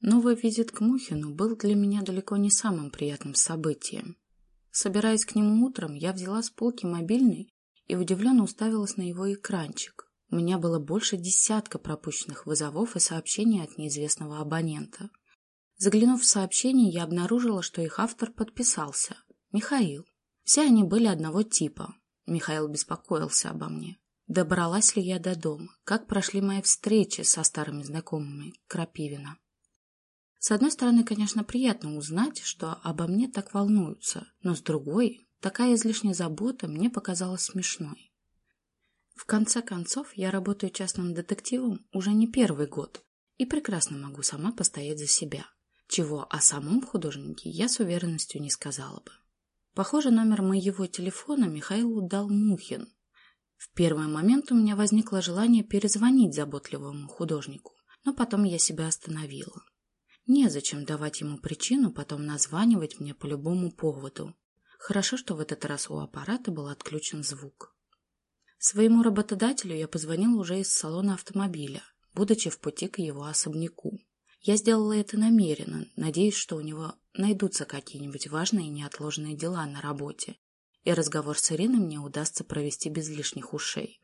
Новый визит к Мухину был для меня далеко не самым приятным событием. Собираясь к нему утром, я взяла с полки мобильный и удивленно уставилась на его экранчик. У меня было больше десятка пропущенных вызовов и сообщений от неизвестного абонента. Заглянув в сообщения, я обнаружила, что их автор подписался – Михаил. Все они были одного типа. Михаил беспокоился обо мне. Добралась ли я до дома? Как прошли мои встречи со старыми знакомыми Крапивина? С одной стороны, конечно, приятно узнать, что обо мне так волнуются, но с другой, такая излишняя забота мне показалась смешной. В конце концов, я работаю частным детективом уже не первый год и прекрасно могу сама постоять за себя, чего о самом художнике я с уверенностью не сказала бы. Похоже, номер моего телефона Михаилу дал Мухин. В первый момент у меня возникло желание перезвонить заботливому художнику, но потом я себя остановила. Незачем давать ему причину потом названивать мне по любому поводу. Хорошо, что в этот раз у аппарата был отключен звук. Своему работодателю я позвонила уже из салона автомобиля, будучи в пути к его особняку. Я сделала это намеренно, надеясь, что у него найдутся какие-нибудь важные и неотложные дела на работе, и разговор с Ириной мне удастся провести без лишних ушей.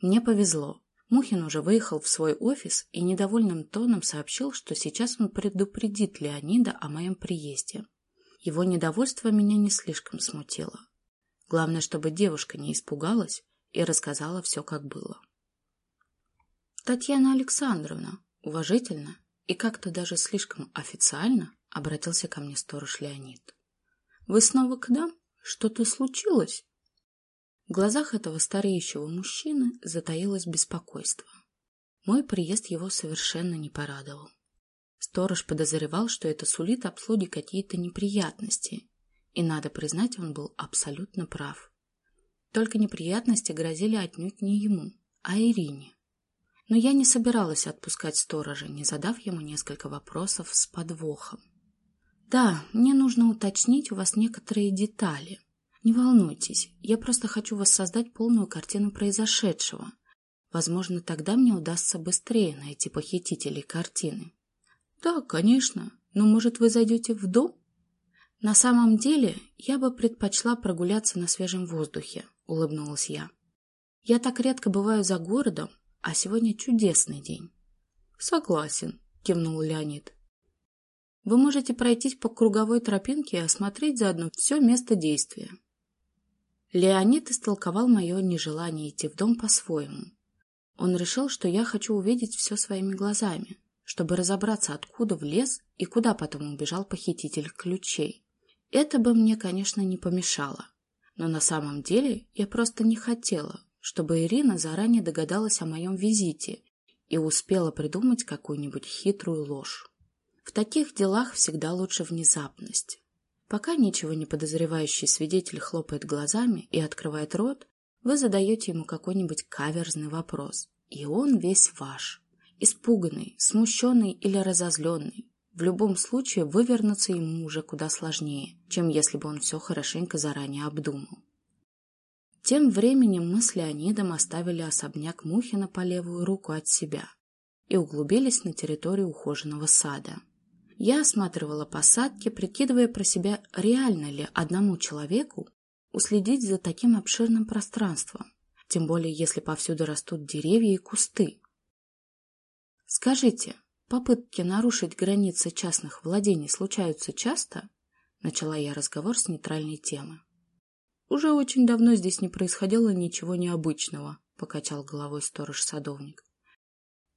Мне повезло. Мухин уже выехал в свой офис и недовольным тоном сообщил, что сейчас он предупредит Леонида о моем приезде. Его недовольство меня не слишком смутило. Главное, чтобы девушка не испугалась и рассказала все, как было. «Татьяна Александровна», уважительно и как-то даже слишком официально обратился ко мне сторож Леонид. «Вы снова к нам? Что-то случилось?» В глазах этого стареющего мужчины затаилось беспокойство. Мой приезд его совершенно не порадовал. Сторож подозревал, что это сулит обслуге какие-то неприятности, и, надо признать, он был абсолютно прав. Только неприятности грозили отнюдь не ему, а Ирине. Но я не собиралась отпускать сторожа, не задав ему несколько вопросов с подвохом. «Да, мне нужно уточнить у вас некоторые детали», не волнуйтесь, я просто хочу воссоздать полную картину произошедшего. Возможно, тогда мне удастся быстрее найти похитителей картины. Да, конечно, но может вы зайдете в дом? На самом деле, я бы предпочла прогуляться на свежем воздухе, улыбнулась я. Я так редко бываю за городом, а сегодня чудесный день. Согласен, кивнул Леонид. Вы можете пройтись по круговой тропинке и осмотреть заодно все место действия. Леонид истолковал мое нежелание идти в дом по-своему. Он решил, что я хочу увидеть все своими глазами, чтобы разобраться, откуда влез и куда потом убежал похититель ключей. Это бы мне, конечно, не помешало. Но на самом деле я просто не хотела, чтобы Ирина заранее догадалась о моем визите и успела придумать какую-нибудь хитрую ложь. В таких делах всегда лучше внезапность. Пока ничего не подозревающий свидетель хлопает глазами и открывает рот, вы задаете ему какой-нибудь каверзный вопрос, и он весь ваш. Испуганный, смущенный или разозленный. В любом случае вывернуться ему уже куда сложнее, чем если бы он все хорошенько заранее обдумал. Тем временем мы с Леонидом оставили особняк Мухина по левую руку от себя и углубились на территорию ухоженного сада. Я осматривала посадки, прикидывая про себя, реально ли одному человеку уследить за таким обширным пространством, тем более если повсюду растут деревья и кусты. Скажите, попытки нарушить границы частных владений случаются часто? Начала я разговор с нейтральной темы. Уже очень давно здесь не происходило ничего необычного, покачал головой сторож-садовник.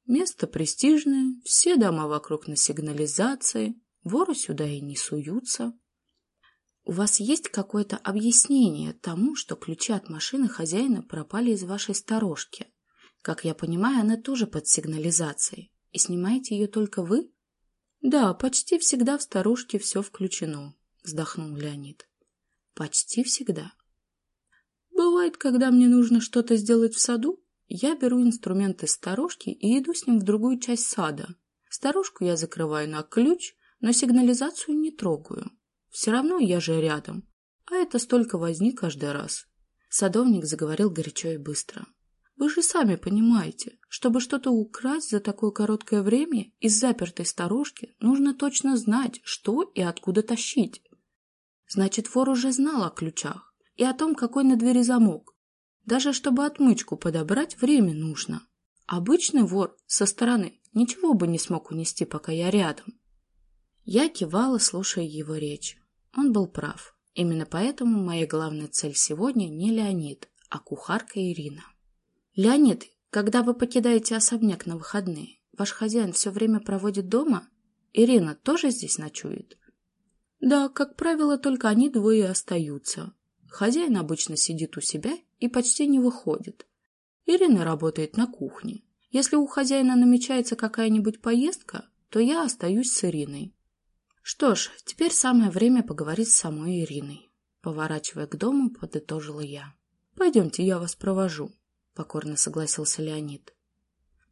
Место престижное, все дома вокруг на сигнализации, воры сюда и не суются. У вас есть какое-то объяснение тому, что ключи от машины хозяина пропали из вашей сторожки? Как я понимаю, она тоже под сигнализацией. И снимаете ее только вы? Да, почти всегда в сторожке все включено, вздохнул Леонид. Почти всегда. Бывает, когда мне нужно что-то сделать в саду, я беру инструмент из сторожки и иду с ним в другую часть сада. Сторожку я закрываю на ключ, но сигнализацию не трогаю. Все равно я же рядом, а это столько возни каждый раз. Садовник заговорил горячо и быстро. Вы же сами понимаете, чтобы что-то украсть за такое короткое время из запертой сторожки, нужно точно знать, что и откуда тащить. Значит, вор уже знал о ключах и о том, какой на двери замок. Даже чтобы отмычку подобрать, время нужно. Обычный вор со стороны ничего бы не смог унести, пока я рядом. Я кивала, слушая его речь. Он был прав. Именно поэтому моя главная цель сегодня не Леонид, а кухарка Ирина. «Леонид, когда вы покидаете особняк на выходные, ваш хозяин все время проводит дома? Ирина тоже здесь ночует?» «Да, как правило, только они двое остаются. Хозяин обычно сидит у себя и почти не выходит. Ирина работает на кухне. Если у хозяина намечается какая-нибудь поездка, то я остаюсь с Ириной. Что ж, теперь самое время поговорить с самой Ириной. Поворачивая к дому, подытожила я. «Пойдемте, я вас провожу», — покорно согласился Леонид.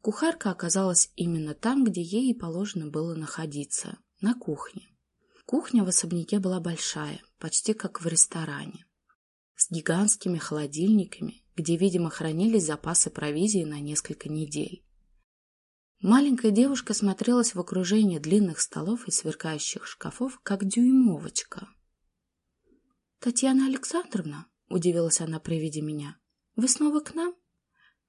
Кухарка оказалась именно там, где ей и положено было находиться, на кухне. Кухня в особняке была большая, почти как в ресторане, с гигантскими холодильниками, где, видимо, хранились запасы провизии на несколько недель. Маленькая девушка смотрелась в окружении длинных столов и сверкающих шкафов, как дюймовочка. «Татьяна Александровна?» — удивилась она при виде меня. «Вы снова к нам?»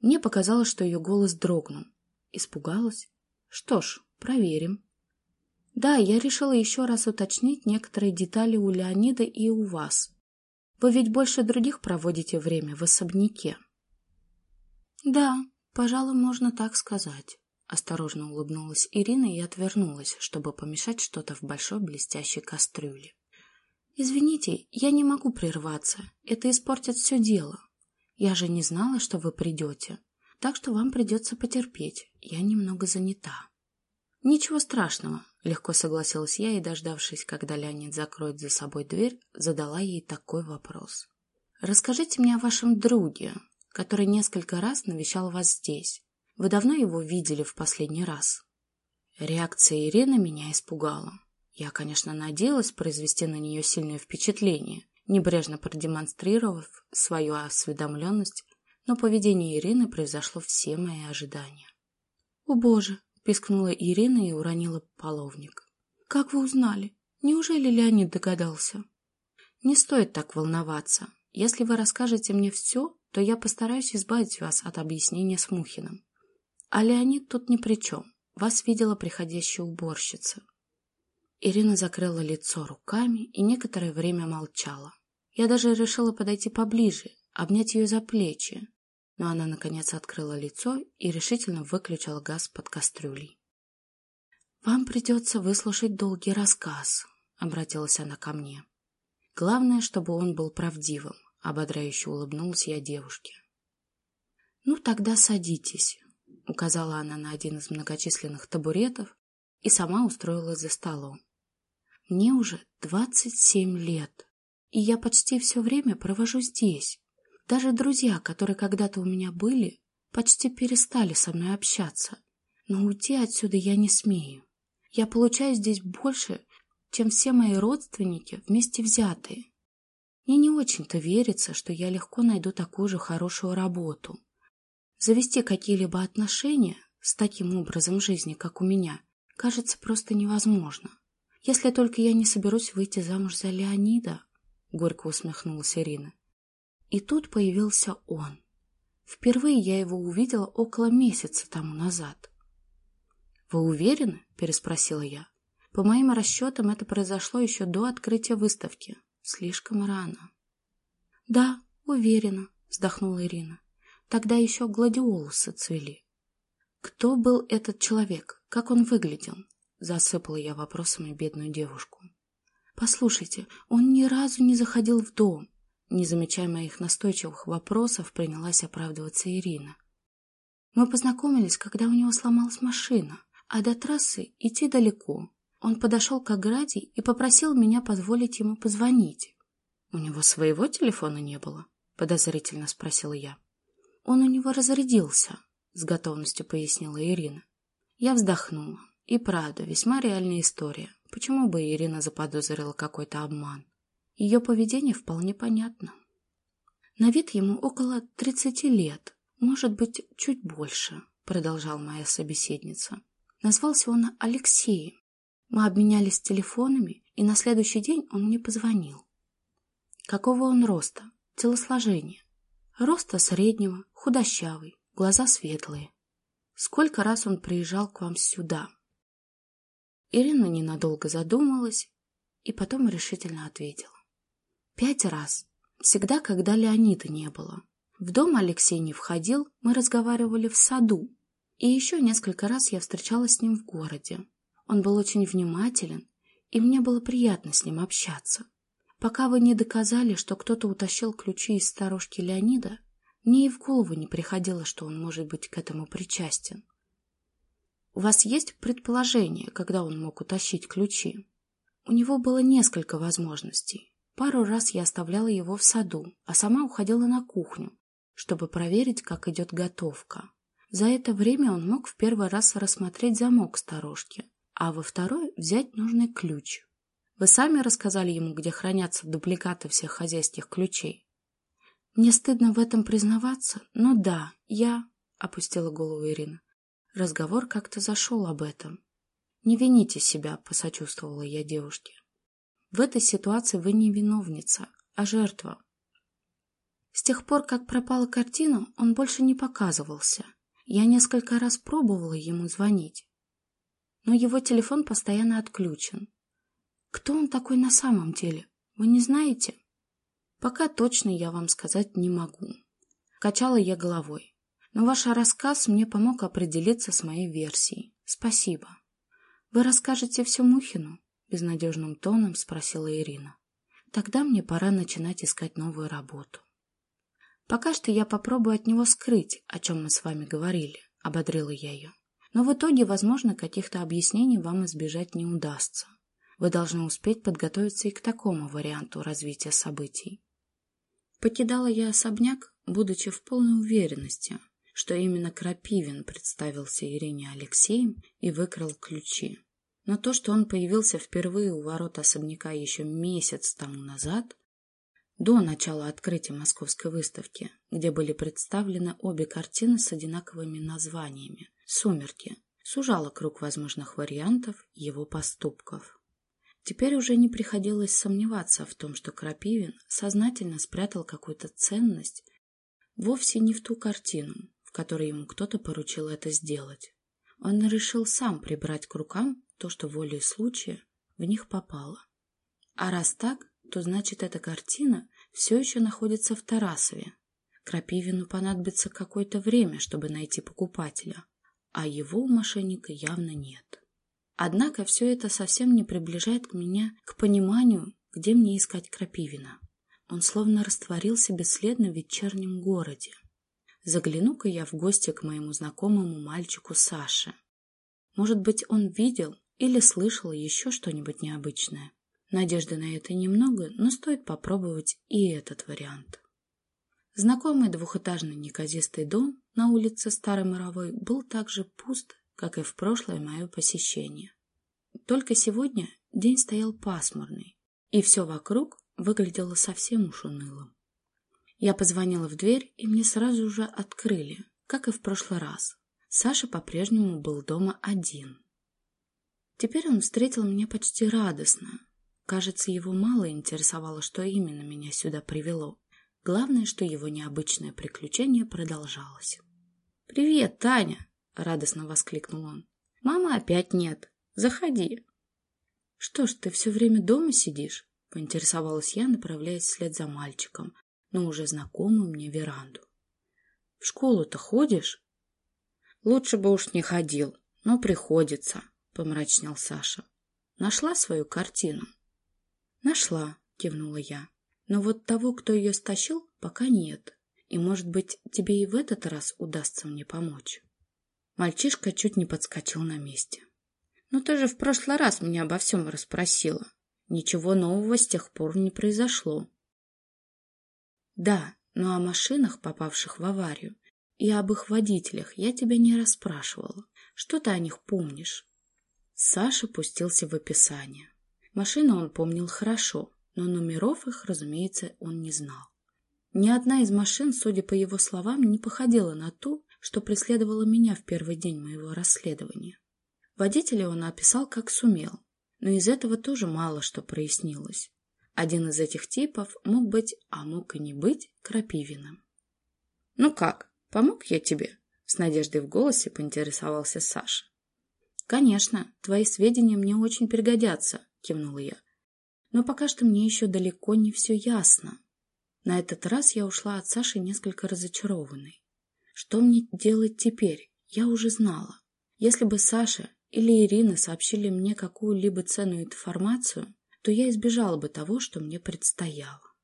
Мне показалось, что ее голос дрогнул. Испугалась. «Что ж, проверим». «Да, я решила еще раз уточнить некоторые детали у Леонида и у вас. Вы ведь больше других проводите время в особняке». «Да, пожалуй, можно так сказать». Осторожно улыбнулась Ирина и отвернулась, чтобы помешать что-то в большой блестящей кастрюле. «Извините, я не могу прерваться. Это испортит все дело. Я же не знала, что вы придете. Так что вам придется потерпеть. Я немного занята». «Ничего страшного», — легко согласилась я и, дождавшись, когда Леонид закроет за собой дверь, задала ей такой вопрос. «Расскажите мне о вашем друге, который несколько раз навещал вас здесь. Вы давно его видели в последний раз? Реакция Ирины меня испугала. Я, конечно, надеялась произвести на нее сильное впечатление, небрежно продемонстрировав свою осведомленность, но поведение Ирины превзошло все мои ожидания. «О боже!» — пискнула Ирина и уронила половник. «Как вы узнали? Неужели Леонид догадался?» «Не стоит так волноваться. Если вы расскажете мне все, то я постараюсь избавить вас от объяснения с Мухиным. А Леонид тут ни при чем. Вас видела приходящая уборщица. Ирина закрыла лицо руками и некоторое время молчала. Я даже решила подойти поближе, обнять ее за плечи. Но она, наконец, открыла лицо и решительно выключила газ под кастрюлей. «Вам придется выслушать долгий рассказ», — обратилась она ко мне. «Главное, чтобы он был правдивым», — ободряюще улыбнулась я девушке. «Ну, тогда садитесь указала она на один из многочисленных табуретов и сама устроилась за столом. Мне уже двадцать семь лет, и я почти все время провожу здесь. Даже друзья, которые когда-то у меня были, почти перестали со мной общаться. Но уйти отсюда я не смею. Я получаю здесь больше, чем все мои родственники вместе взятые. Мне не очень-то верится, что я легко найду такую же хорошую работу. Завести какие-либо отношения с таким образом жизни, как у меня, кажется просто невозможно. Если только я не соберусь выйти замуж за Леонида, — горько усмехнулась Ирина. И тут появился он. Впервые я его увидела около месяца тому назад. «Вы уверены?» — переспросила я. «По моим расчетам, это произошло еще до открытия выставки. Слишком рано». «Да, уверена», — вздохнула Ирина. Тогда еще гладиолусы цвели. Кто был этот человек? Как он выглядел? Засыпала я вопросами бедную девушку. Послушайте, он ни разу не заходил в дом. Не замечая моих настойчивых вопросов, принялась оправдываться Ирина. Мы познакомились, когда у него сломалась машина, а до трассы идти далеко. Он подошел к ограде и попросил меня позволить ему позвонить. — У него своего телефона не было? — подозрительно спросила я. Он у него разрядился, с готовностью пояснила Ирина. Я вздохнула. И правда, весьма реальная история. Почему бы Ирина заподозрила какой-то обман? Ее поведение вполне понятно. На вид ему около тридцати лет. Может быть, чуть больше, продолжала моя собеседница. Назвался он Алексеем. Мы обменялись телефонами, и на следующий день он мне позвонил. Какого он роста? Телосложения? Роста среднего, худощавый, глаза светлые. Сколько раз он приезжал к вам сюда? Ирина ненадолго задумалась и потом решительно ответила. Пять раз. Всегда, когда Леонида не было. В дом Алексей не входил, мы разговаривали в саду. И еще несколько раз я встречалась с ним в городе. Он был очень внимателен, и мне было приятно с ним общаться. Пока вы не доказали, что кто-то утащил ключи из сторожки Леонида, мне и в голову не приходило, что он может быть к этому причастен. У вас есть предположение, когда он мог утащить ключи? У него было несколько возможностей. Пару раз я оставляла его в саду, а сама уходила на кухню, чтобы проверить, как идет готовка. За это время он мог в первый раз рассмотреть замок сторожки, а во второй взять нужный ключ. Вы сами рассказали ему, где хранятся дубликаты всех хозяйских ключей. Мне стыдно в этом признаваться, но да, я... — опустила голову Ирина. Разговор как-то зашел об этом. «Не вините себя», — посочувствовала я девушке. «В этой ситуации вы не виновница, а жертва». С тех пор, как пропала картина, он больше не показывался. Я несколько раз пробовала ему звонить, но его телефон постоянно отключен. Кто он такой на самом деле, вы не знаете? Пока точно я вам сказать не могу. Качала я головой. Но ваш рассказ мне помог определиться с моей версией. Спасибо. Вы расскажете все Мухину? Безнадежным тоном спросила Ирина. Тогда мне пора начинать искать новую работу. Пока что я попробую от него скрыть, о чем мы с вами говорили, ободрила я ее. Но в итоге, возможно, каких-то объяснений вам избежать не удастся. Вы должны успеть подготовиться и к такому варианту развития событий. Покидала я особняк, будучи в полной уверенности, что именно Крапивин представился Ирине Алексеем и выкрал ключи. Но то, что он появился впервые у ворот особняка еще месяц тому назад, до начала открытия московской выставки, где были представлены обе картины с одинаковыми названиями «Сумерки», сужало круг возможных вариантов его поступков. Теперь уже не приходилось сомневаться в том, что Крапивин сознательно спрятал какую-то ценность вовсе не в ту картину, в которой ему кто-то поручил это сделать. Он решил сам прибрать к рукам то, что волей случая в них попало. А раз так, то значит эта картина все еще находится в Тарасове. Крапивину понадобится какое-то время, чтобы найти покупателя, а его у мошенника явно нет. Однако все это совсем не приближает к меня к пониманию, где мне искать Крапивина. Он словно растворился бесследно в вечернем городе. Загляну-ка я в гости к моему знакомому мальчику Саше. Может быть, он видел или слышал еще что-нибудь необычное. Надежды на это немного, но стоит попробовать и этот вариант. Знакомый двухэтажный неказистый дом на улице Старой Моровой был так же пуст, как и в прошлое мое посещение. Только сегодня день стоял пасмурный, и все вокруг выглядело совсем уж унылым. Я позвонила в дверь, и мне сразу же открыли, как и в прошлый раз. Саша по-прежнему был дома один. Теперь он встретил меня почти радостно. Кажется, его мало интересовало, что именно меня сюда привело. Главное, что его необычное приключение продолжалось. «Привет, Таня!» — радостно воскликнул он. «Мамы опять нет. Заходи». «Что ж, ты все время дома сидишь?» — поинтересовалась я, направляясь вслед за мальчиком, на уже знакомую мне веранду. — В школу-то ходишь? — Лучше бы уж не ходил, но приходится, — помрачнел Саша. — Нашла свою картину? — Нашла, — кивнула я. — Но вот того, кто ее стащил, пока нет. И, может быть, тебе и в этот раз удастся мне помочь. Мальчишка чуть не подскочил на месте. — Ну ты же в прошлый раз меня обо всем расспросила. Ничего нового с тех пор не произошло. Да, но о машинах, попавших в аварию, и об их водителях я тебя не расспрашивала. Что ты о них помнишь? Саша пустился в описание. Машину он помнил хорошо, но номеров их, разумеется, он не знал. Ни одна из машин, судя по его словам, не походила на ту, что преследовала меня в первый день моего расследования. Водителя он описал как сумел, но из этого тоже мало что прояснилось. Один из этих типов мог быть, а мог и не быть, Крапивиным. «Ну как, помог я тебе?» — с надеждой в голосе поинтересовался Саша. «Конечно, твои сведения мне очень пригодятся», — кивнула я. «Но пока что мне еще далеко не все ясно». На этот раз я ушла от Саши несколько разочарованной. Что мне делать теперь, я уже знала. Если бы Саша или Ирина сообщили мне какую-либо ценную информацию, то я избежала бы того, что мне предстояло.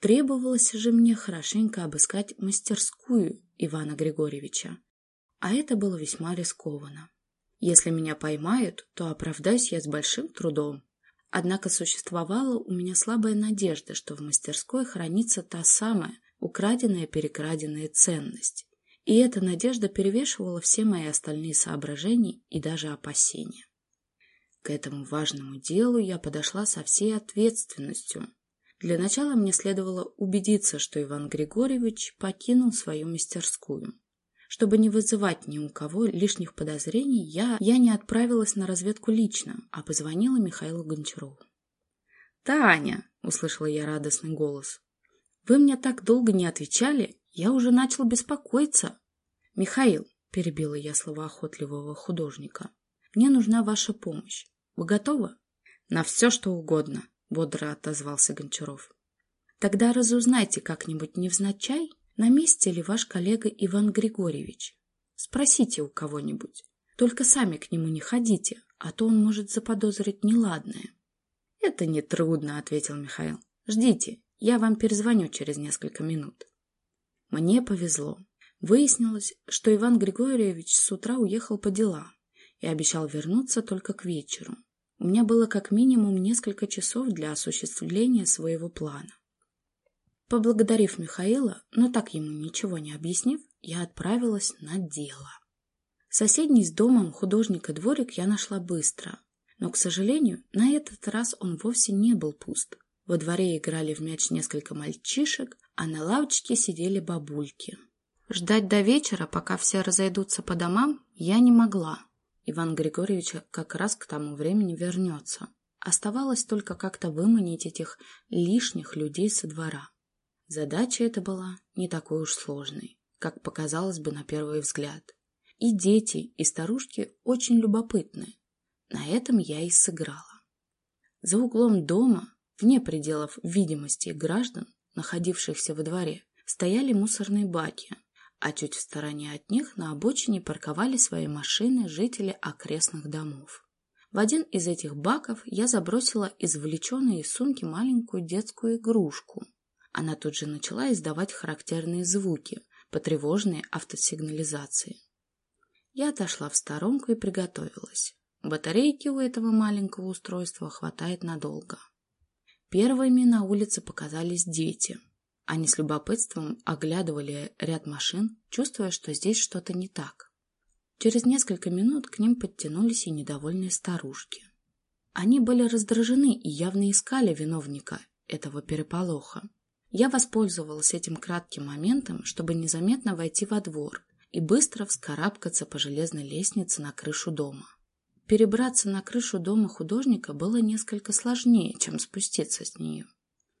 Требовалось же мне хорошенько обыскать мастерскую Ивана Григорьевича, а это было весьма рискованно. Если меня поймают, то оправдаюсь я с большим трудом. Однако существовала у меня слабая надежда, что в мастерской хранится та самая украденная-перекраденная ценность, и эта надежда перевешивала все мои остальные соображения и даже опасения. К этому важному делу я подошла со всей ответственностью. Для начала мне следовало убедиться, что Иван Григорьевич покинул свою мастерскую. Чтобы не вызывать ни у кого лишних подозрений, я, я не отправилась на разведку лично, а позвонила Михаилу Гончарову. «Таня!» — услышала я радостный голос. «Вы мне так долго не отвечали, я уже начал беспокоиться. Михаил, перебила я слова охотливого художника, мне нужна ваша помощь. Вы готовы? На все, что угодно, бодро отозвался Гончаров. Тогда разузнайте как-нибудь невзначай, на месте ли ваш коллега Иван Григорьевич. Спросите у кого-нибудь. Только сами к нему не ходите, а то он может заподозрить неладное. — Это нетрудно, — ответил Михаил. — Ждите, я вам перезвоню через несколько минут. Мне повезло. Выяснилось, что Иван Григорьевич с утра уехал по делам и обещал вернуться только к вечеру. У меня было как минимум несколько часов для осуществления своего плана. Поблагодарив Михаила, но так ему ничего не объяснив, я отправилась на дело. Соседний с домом художника дворик я нашла быстро, но, к сожалению, на этот раз он вовсе не был пуст. Во дворе играли в мяч несколько мальчишек, а на лавочке сидели бабульки. Ждать до вечера, пока все разойдутся по домам, я не могла. Иван Григорьевич как раз к тому времени вернется. Оставалось только как-то выманить этих лишних людей со двора. Задача эта была не такой уж сложной, как показалось бы на первый взгляд. И дети, и старушки очень любопытны. На этом я и сыграла. За углом дома, вне пределов видимости граждан, находившихся во дворе, стояли мусорные баки, а чуть в стороне от них на обочине парковали свои машины жители окрестных домов. В один из этих баков я забросила извлеченную из сумки маленькую детскую игрушку. Она тут же начала издавать характерные звуки, потревоженные автосигнализацией. Я отошла в сторонку и приготовилась. Батарейки у этого маленького устройства хватает надолго. Первыми на улице показались дети. Они с любопытством оглядывали ряд машин, чувствуя, что здесь что-то не так. Через несколько минут к ним подтянулись и недовольные старушки. Они были раздражены и явно искали виновника этого переполоха. Я воспользовалась этим кратким моментом, чтобы незаметно войти во двор и быстро вскарабкаться по железной лестнице на крышу дома. Перебраться на крышу дома художника было несколько сложнее, чем спуститься с нее.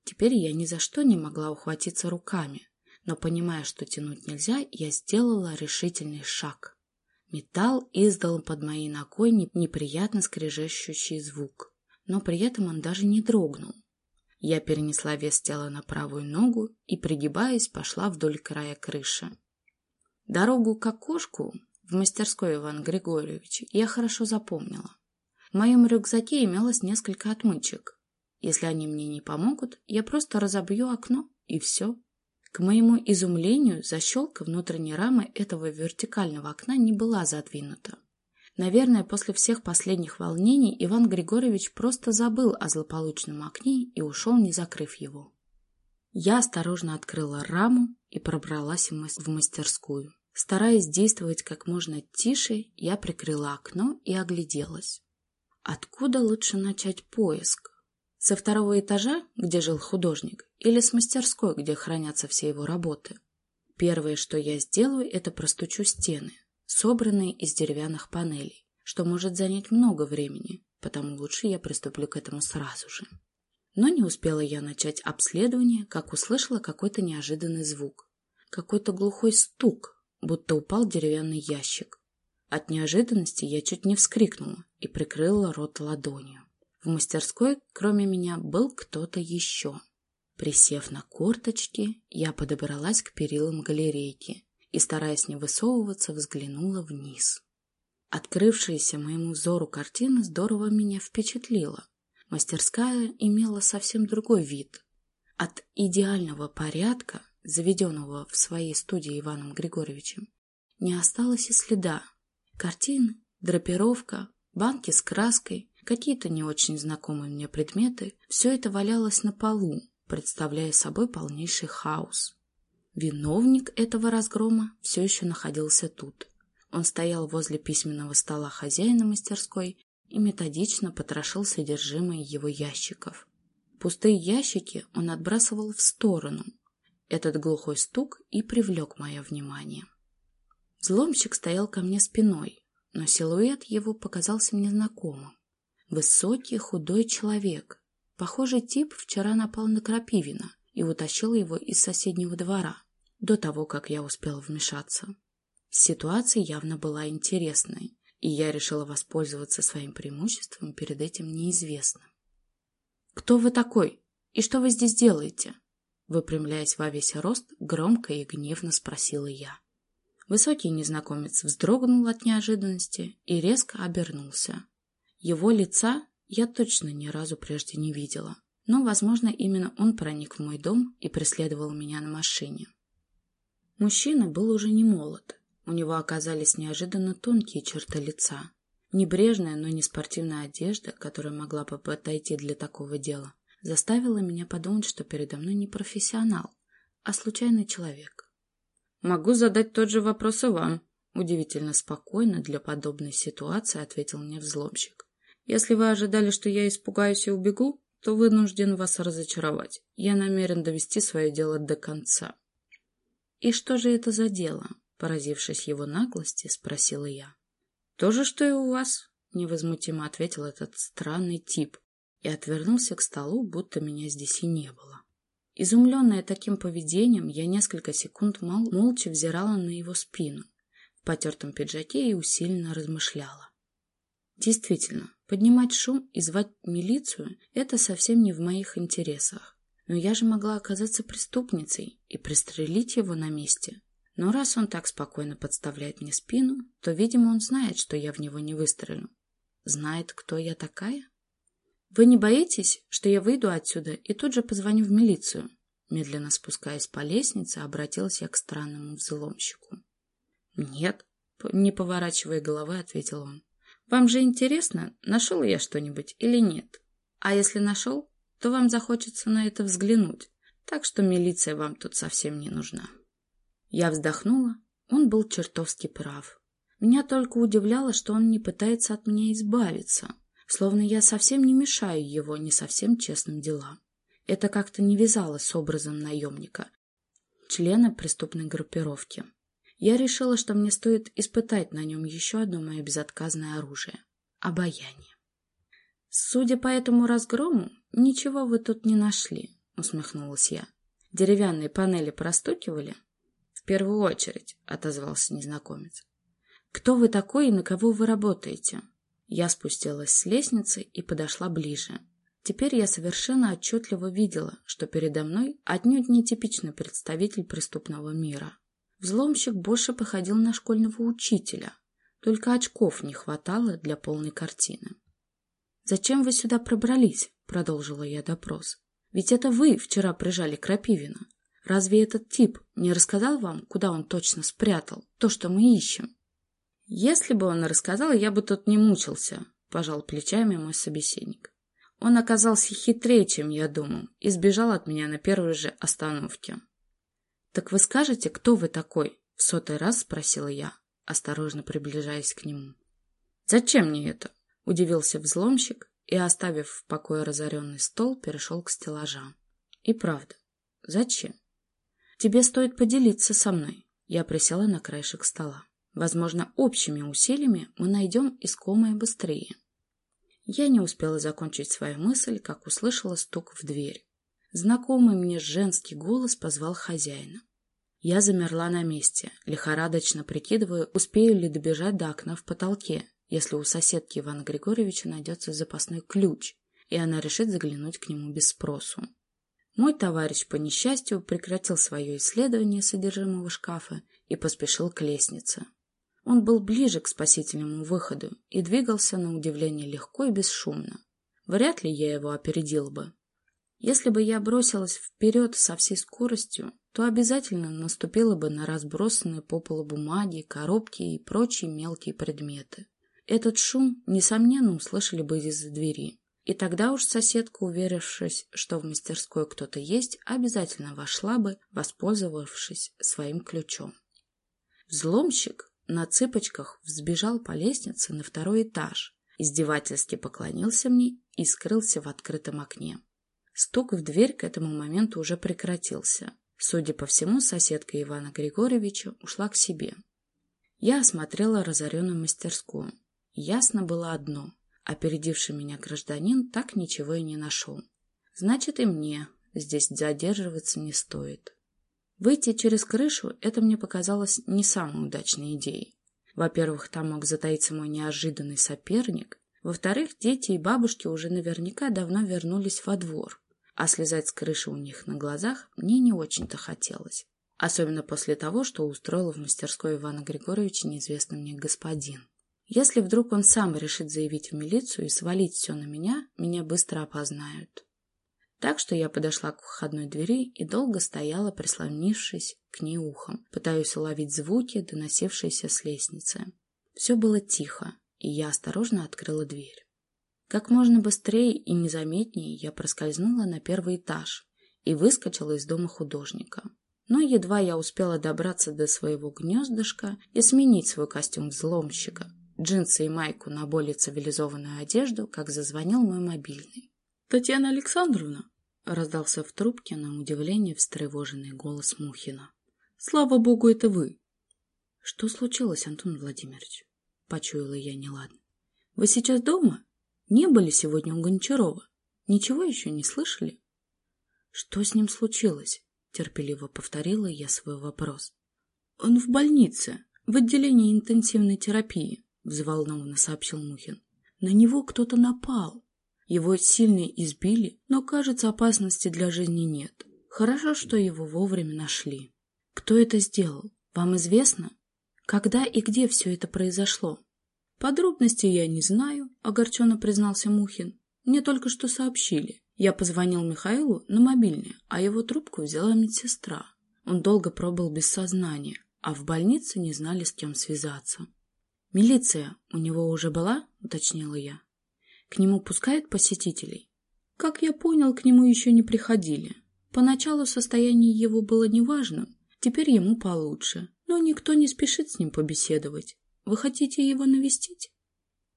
Теперь я ни за что не могла ухватиться руками, но, понимая, что тянуть нельзя, я сделала решительный шаг. Металл издал под моей ногой неприятно скрежещущий звук, но при этом он даже не дрогнул. Я перенесла вес тела на правую ногу и, пригибаясь, пошла вдоль края крыши. Дорогу к окошку в мастерской Ивана Григорьевича я хорошо запомнила. В моем рюкзаке имелось несколько отмычек. Если они мне не помогут, я просто разобью окно, и все. К моему изумлению, защелка внутренней рамы этого вертикального окна не была задвинута. Наверное, после всех последних волнений Иван Григорьевич просто забыл о злополучном окне и ушел, не закрыв его. Я осторожно открыла раму и пробралась в мастерскую. Стараясь действовать как можно тише, я прикрыла окно и огляделась. Откуда лучше начать поиск? Со второго этажа, где жил художник, или с мастерской, где хранятся все его работы? Первое, что я сделаю, это простучу стены, собранные из деревянных панелей, что может занять много времени, потому лучше я приступлю к этому сразу же. Но не успела я начать обследование, как услышала какой-то неожиданный звук. Какой-то глухой стук, будто упал деревянный ящик. От неожиданности я чуть не вскрикнула и прикрыла рот ладонью. В мастерской, кроме меня, был кто-то еще. Присев на корточки, я подобралась к перилам галерейки и, стараясь не высовываться, взглянула вниз. Открывшаяся моему взору картина здорово меня впечатлила. Мастерская имела совсем другой вид. От идеального порядка, заведенного в своей студии Иваном Григорьевичем, не осталось и следа. Картины, драпировка, банки с краской, какие-то не очень знакомые мне предметы – все это валялось на полу, представляя собой полнейший хаос. Виновник этого разгрома все еще находился тут. Он стоял возле письменного стола хозяина мастерской и методично потрошил содержимое его ящиков. Пустые ящики он отбрасывал в сторону. Этот глухой стук и привлек мое внимание. Взломщик стоял ко мне спиной, но силуэт его показался мне знакомым. Высокий, худой человек. Похожий тип вчера напал на Крапивина и утащил его из соседнего двора, до того, как я успел вмешаться. Ситуация явно была интересной, и я решила воспользоваться своим преимуществом перед этим неизвестным. «Кто вы такой? И что вы здесь делаете?» Выпрямляясь во весь рост, громко и гневно спросила я. Высокий незнакомец вздрогнул от неожиданности и резко обернулся. Его лица я точно ни разу прежде не видела, но, возможно, именно он проник в мой дом и преследовал меня на машине. Мужчина был уже не молод, у него оказались неожиданно тонкие черты лица. Небрежная, но не спортивная одежда, которая могла бы подойти для такого дела, заставила меня подумать, что передо мной не профессионал, а случайный человек. «Могу задать тот же вопрос и вам», — удивительно спокойно для подобной ситуации ответил мне взломщик. «Если вы ожидали, что я испугаюсь и убегу, то вынужден вас разочаровать. Я намерен довести свое дело до конца». «И что же это за дело?» Поразившись его наглости, спросила я. «То же, что и у вас», — невозмутимо ответил этот странный тип и отвернулся к столу, будто меня здесь и не было. Изумленная таким поведением, я несколько секунд мол молча взирала на его спину в потертом пиджаке и усиленно размышляла. Действительно, поднимать шум и звать милицию – это совсем не в моих интересах. Но я же могла оказаться преступницей и пристрелить его на месте. Но раз он так спокойно подставляет мне спину, то, видимо, он знает, что я в него не выстрелю. Знает, кто я такая? Вы не боитесь, что я выйду отсюда и тут же позвоню в милицию? Медленно спускаясь по лестнице, обратилась я к странному взломщику. Нет, не поворачивая головы, ответил он. Вам же интересно, нашел я что-нибудь или нет? А если нашел, то вам захочется на это взглянуть, так что милиция вам тут совсем не нужна. Я вздохнула. Он был чертовски прав. Меня только удивляло, что он не пытается от меня избавиться, словно я совсем не мешаю его не совсем честным делам. Это как-то не вязалось с образом наемника, члена преступной группировки. Я решила, что мне стоит испытать на нем еще одно мое безотказное оружие — обаяние. «Судя по этому разгрому, ничего вы тут не нашли», — усмехнулась я. «Деревянные панели простукивали?» «В первую очередь», — отозвался незнакомец. «Кто вы такой и на кого вы работаете?» Я спустилась с лестницы и подошла ближе. Теперь я совершенно отчетливо видела, что передо мной отнюдь не типичный представитель преступного мира. Взломщик больше походил на школьного учителя, только очков не хватало для полной картины. «Зачем вы сюда пробрались?» — продолжила я допрос. «Ведь это вы вчера прижали Крапивина. Разве этот тип не рассказал вам, куда он точно спрятал то, что мы ищем? Если бы он рассказал, я бы тут не мучился, пожал плечами мой собеседник. Он оказался хитрее, чем я думал, и сбежал от меня на первой же остановке. «Так вы скажете, кто вы такой?» — в сотый раз спросила я, осторожно приближаясь к нему. «Зачем мне это?» — удивился взломщик и, оставив в покое разоренный стол, перешел к стеллажам. И правда, зачем? Тебе стоит поделиться со мной. Я присела на краешек стола. Возможно, общими усилиями мы найдем искомое быстрее. Я не успела закончить свою мысль, как услышала стук в дверь. Знакомый мне женский голос позвал хозяина. Я замерла на месте, лихорадочно прикидывая, успею ли добежать до окна в потолке, если у соседки Ивана Григорьевича найдется запасной ключ, и она решит заглянуть к нему без спросу. Мой товарищ, по несчастью, прекратил свое исследование содержимого шкафа и поспешил к лестнице. Он был ближе к спасительному выходу и двигался на удивление легко и бесшумно. Вряд ли я его опередил бы. Если бы я бросилась вперед со всей скоростью, то обязательно наступила бы на разбросанные по полу бумаги, коробки и прочие мелкие предметы. Этот шум, несомненно, услышали бы из-за двери. И тогда уж соседка, уверившись, что в мастерской кто-то есть, обязательно вошла бы, воспользовавшись своим ключом. Взломщик на цыпочках взбежал по лестнице на второй этаж, издевательски поклонился мне и скрылся в открытом окне. Стук в дверь к этому моменту уже прекратился. Судя по всему, соседка Ивана Григорьевича ушла к себе. Я осмотрела разоренную мастерскую. Ясно было одно. Опередивший меня гражданин так ничего и не нашел. Значит, и мне здесь задерживаться не стоит. Выйти через крышу – это мне показалось не самой удачной идеей. Во-первых, там мог затаиться мой неожиданный соперник. Во-вторых, дети и бабушки уже наверняка давно вернулись во двор, а слезать с крыши у них на глазах мне не очень-то хотелось. Особенно после того, что устроил в мастерской Ивана Григорьевича неизвестный мне господин. Если вдруг он сам решит заявить в милицию и свалить все на меня, меня быстро опознают. Так что я подошла к входной двери и долго стояла, прислонившись к ней ухом, пытаясь уловить звуки, доносившиеся с лестницы. Все было тихо, и я осторожно открыла дверь. Как можно быстрее и незаметнее я проскользнула на первый этаж и выскочила из дома художника. Но едва я успела добраться до своего гнездышка и сменить свой костюм взломщика, джинсы и майку на более цивилизованную одежду, как зазвонил мой мобильный. «Татьяна Александровна!» — раздался в трубке на удивление встревоженный голос Мухина. «Слава богу, это вы!» «Что случилось, Антон Владимирович?» — почуяла я неладно. «Вы сейчас дома? Не были сегодня у Гончарова? Ничего еще не слышали?» «Что с ним случилось?» — терпеливо повторила я свой вопрос. «Он в больнице, в отделении интенсивной терапии», — взволнованно сообщил Мухин. «На него кто-то напал. Его сильно избили, но, кажется, опасности для жизни нет. Хорошо, что его вовремя нашли. Кто это сделал? Вам известно? Когда и где все это произошло? Подробностей я не знаю, огорченно признался Мухин. Мне только что сообщили. Я позвонил Михаилу на мобильный, а его трубку взяла медсестра. Он долго пробыл без сознания, а в больнице не знали, с кем связаться. «Милиция у него уже была?» — уточнила я. К нему пускают посетителей? Как я понял, к нему еще не приходили. Поначалу состояние его было неважным, теперь ему получше, но никто не спешит с ним побеседовать. Вы хотите его навестить?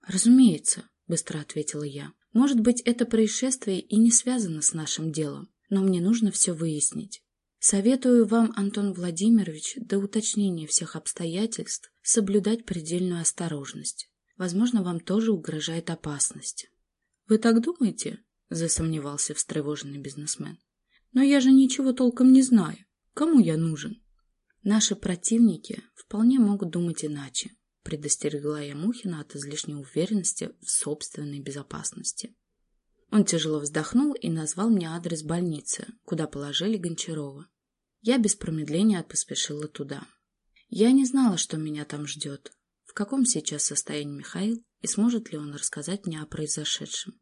Разумеется, быстро ответила я. Может быть, это происшествие и не связано с нашим делом, но мне нужно все выяснить. Советую вам, Антон Владимирович, до уточнения всех обстоятельств соблюдать предельную осторожность. Возможно, вам тоже угрожает опасность. «Вы так думаете?» — засомневался встревоженный бизнесмен. «Но я же ничего толком не знаю. Кому я нужен?» «Наши противники вполне могут думать иначе», — предостерегла я Мухина от излишней уверенности в собственной безопасности. Он тяжело вздохнул и назвал мне адрес больницы, куда положили Гончарова. Я без промедления поспешила туда. Я не знала, что меня там ждет, каком сейчас состоянии Михаил и сможет ли он рассказать мне о произошедшем.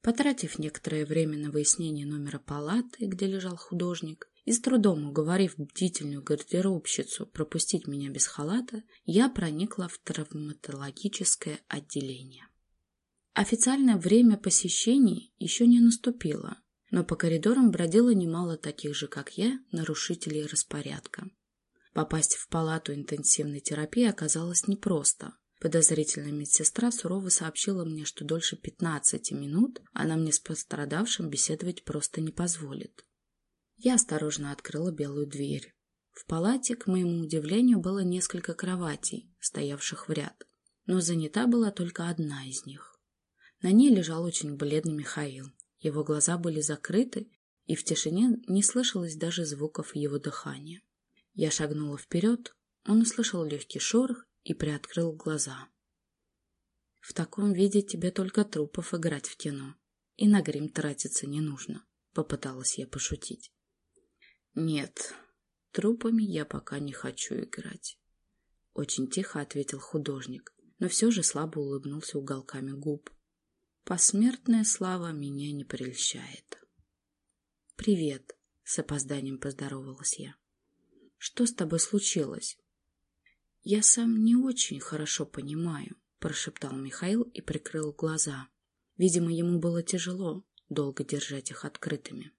Потратив некоторое время на выяснение номера палаты, где лежал художник, и с трудом уговорив бдительную гардеробщицу пропустить меня без халата, я проникла в травматологическое отделение. Официальное время посещений еще не наступило, но по коридорам бродило немало таких же, как я, нарушителей распорядка. Попасть в палату интенсивной терапии оказалось непросто. Подозрительная медсестра сурово сообщила мне, что дольше пятнадцати минут она мне с пострадавшим беседовать просто не позволит. Я осторожно открыла белую дверь. В палате, к моему удивлению, было несколько кроватей, стоявших в ряд, но занята была только одна из них. На ней лежал очень бледный Михаил. Его глаза были закрыты, и в тишине не слышалось даже звуков его дыхания. Я шагнула вперед, он услышал легкий шорох и приоткрыл глаза. В таком виде тебе только трупов играть в кино. И на грим тратиться не нужно, попыталась я пошутить. Нет, трупами я пока не хочу играть. Очень тихо ответил художник, но все же слабо улыбнулся уголками губ. Посмертная слава меня не прельщает. «Привет», — с опозданием поздоровалась я. «Что с тобой случилось?» «Я сам не очень хорошо понимаю», — прошептал Михаил и прикрыл глаза. Видимо, ему было тяжело долго держать их открытыми.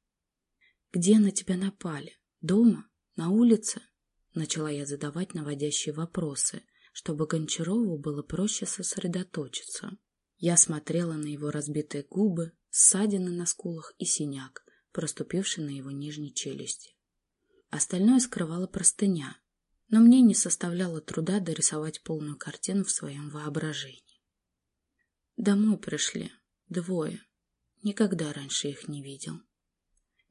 «Где на тебя напали? Дома? На улице?» Начала я задавать наводящие вопросы, чтобы Гончарову было проще сосредоточиться. Я смотрела на его разбитые губы, ссадины на скулах и синяк, проступивший на его нижней челюсти. Остальное скрывала простыня, но мне не составляло труда дорисовать полную картину в своем воображении. Домой пришли. Двое. Никогда раньше их не видел.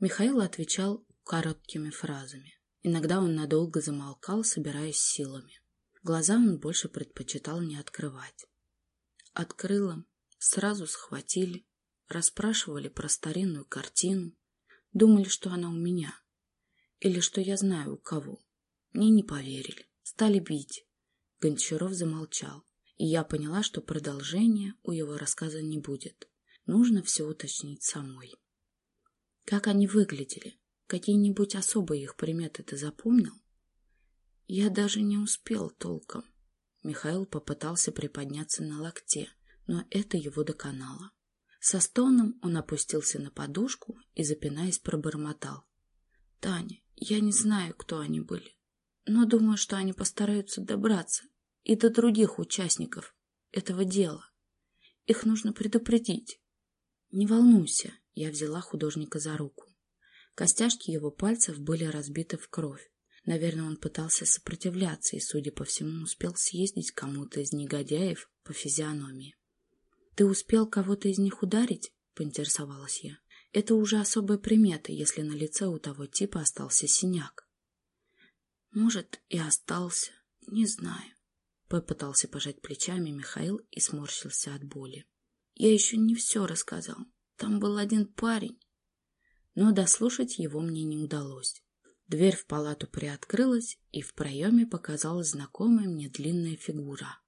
Михаил отвечал короткими фразами. Иногда он надолго замолкал, собираясь силами. Глаза он больше предпочитал не открывать. Открыла, сразу схватили, расспрашивали про старинную картину, думали, что она у меня, или что я знаю у кого. Мне не поверили. Стали бить. Гончаров замолчал, и я поняла, что продолжения у его рассказа не будет. Нужно все уточнить самой. Как они выглядели? Какие-нибудь особые их приметы ты запомнил? Я даже не успел толком. Михаил попытался приподняться на локте, но это его доконало. Со стоном он опустился на подушку и, запинаясь, пробормотал. — Таня, я не знаю, кто они были но думаю, что они постараются добраться и до других участников этого дела. Их нужно предупредить. Не волнуйся, я взяла художника за руку. Костяшки его пальцев были разбиты в кровь. Наверное, он пытался сопротивляться и, судя по всему, успел съездить кому-то из негодяев по физиономии. «Ты успел кого-то из них ударить?» — поинтересовалась я. «Это уже особая примета, если на лице у того типа остался синяк». Может, и остался, не знаю. Попытался пожать плечами Михаил и сморщился от боли. Я еще не все рассказал. Там был один парень. Но дослушать его мне не удалось. Дверь в палату приоткрылась, и в проеме показалась знакомая мне длинная фигура.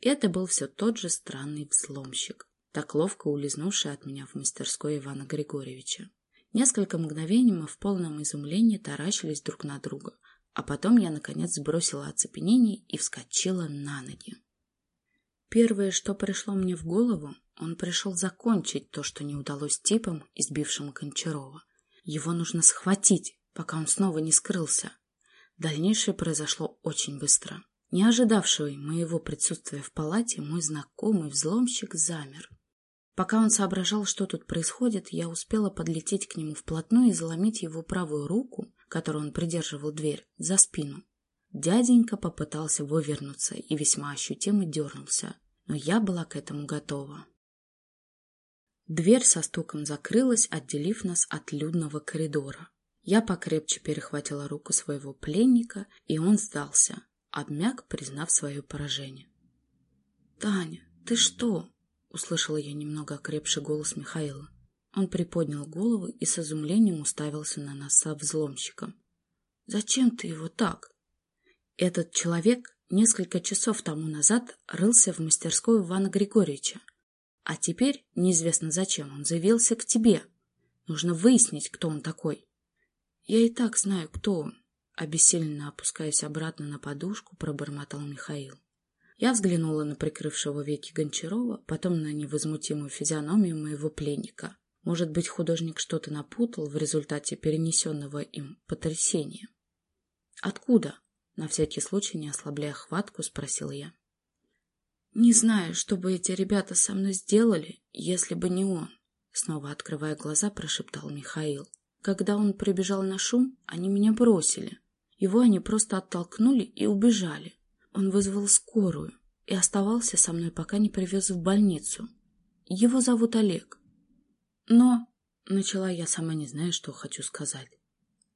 Это был все тот же странный взломщик, так ловко улизнувший от меня в мастерской Ивана Григорьевича. Несколько мгновений мы в полном изумлении таращились друг на друга, а потом я, наконец, сбросила оцепенение и вскочила на ноги. Первое, что пришло мне в голову, он пришел закончить то, что не удалось типам, избившим Кончарова. Его нужно схватить, пока он снова не скрылся. Дальнейшее произошло очень быстро. Не ожидавший моего присутствия в палате, мой знакомый взломщик замер. Пока он соображал, что тут происходит, я успела подлететь к нему вплотную и заломить его правую руку, которой он придерживал дверь, за спину. Дяденька попытался вывернуться и весьма ощутимо дернулся, но я была к этому готова. Дверь со стуком закрылась, отделив нас от людного коридора. Я покрепче перехватила руку своего пленника, и он сдался, обмяк, признав свое поражение. — Таня, ты что? — услышала я немного окрепший голос Михаила. Он приподнял голову и с изумлением уставился на нас со взломщиком. «Зачем ты его так?» «Этот человек несколько часов тому назад рылся в мастерской Ивана Григорьевича. А теперь, неизвестно зачем, он заявился к тебе. Нужно выяснить, кто он такой». «Я и так знаю, кто он», — обессиленно опускаясь обратно на подушку, пробормотал Михаил. Я взглянула на прикрывшего веки Гончарова, потом на невозмутимую физиономию моего пленника. Может быть, художник что-то напутал в результате перенесенного им потрясения. «Откуда?» — на всякий случай, не ослабляя хватку, спросил я. Не знаю, что бы эти ребята со мной сделали, если бы не он. Снова открывая глаза, прошептал Михаил. Когда он прибежал на шум, они меня бросили. Его они просто оттолкнули и убежали. Он вызвал скорую и оставался со мной, пока не привез в больницу. Его зовут Олег. Но... Начала я, сама не знаю, что хочу сказать.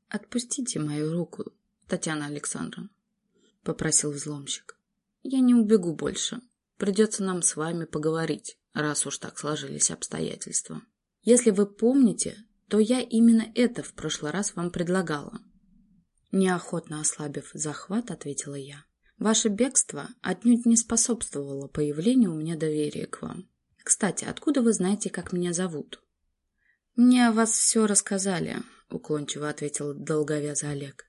«Отпустите мою руку, Татьяна Александровна», — попросил взломщик. «Я не убегу больше. Придется нам с вами поговорить, раз уж так сложились обстоятельства. Если вы помните, то я именно это в прошлый раз вам предлагала. Неохотно ослабив захват, ответила я. Ваше бегство отнюдь не способствовало появлению у меня доверия к вам. Кстати, откуда вы знаете, как меня зовут? Мне о вас все рассказали, уклончиво ответил долговязый Олег.